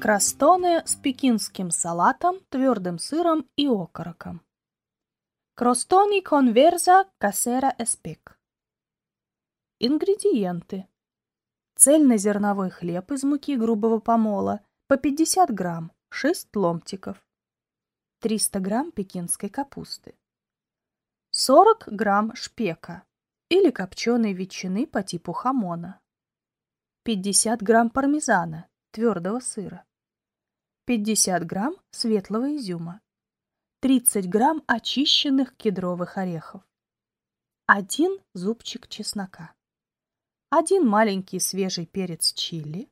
Крастоне с пекинским салатом, твердым сыром и окороком. Кростони конверза кассера эспек. Ингредиенты. Цельнозерновой хлеб из муки грубого помола по 50 грамм, 6 ломтиков. 300 грамм пекинской капусты. 40 грамм шпека или копченой ветчины по типу хамона. 50 грамм пармезана, твердого сыра. 50 грамм светлого изюма, 30 грамм очищенных кедровых орехов, 1 зубчик чеснока, 1 маленький свежий перец чили,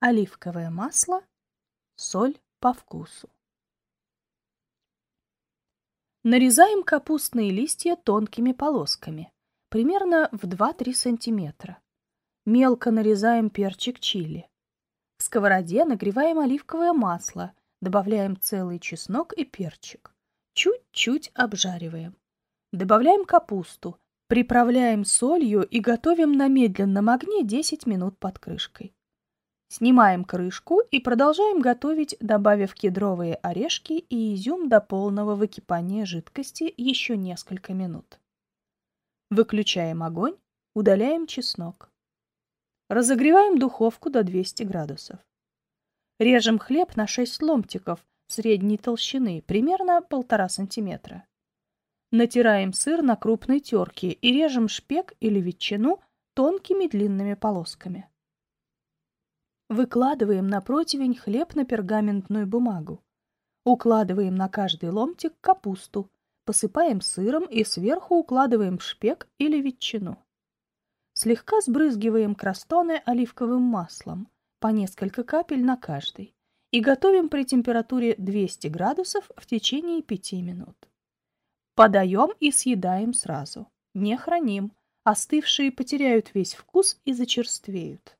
оливковое масло, соль по вкусу. Нарезаем капустные листья тонкими полосками, примерно в 2-3 сантиметра. Мелко нарезаем перчик чили. Сковороде нагреваем оливковое масло, добавляем целый чеснок и перчик. Чуть-чуть обжариваем. Добавляем капусту, приправляем солью и готовим на медленном огне 10 минут под крышкой. Снимаем крышку и продолжаем готовить, добавив кедровые орешки и изюм до полного выкипания жидкости еще несколько минут. Выключаем огонь, удаляем чеснок. Разогреваем духовку до 200 градусов. Режем хлеб на 6 ломтиков средней толщины, примерно 1,5 сантиметра. Натираем сыр на крупной терке и режем шпек или ветчину тонкими длинными полосками. Выкладываем на противень хлеб на пергаментную бумагу. Укладываем на каждый ломтик капусту, посыпаем сыром и сверху укладываем шпек или ветчину. Слегка сбрызгиваем крастоны оливковым маслом, по несколько капель на каждый, и готовим при температуре 200 градусов в течение 5 минут. Подаем и съедаем сразу. Не храним. Остывшие потеряют весь вкус и зачерствеют.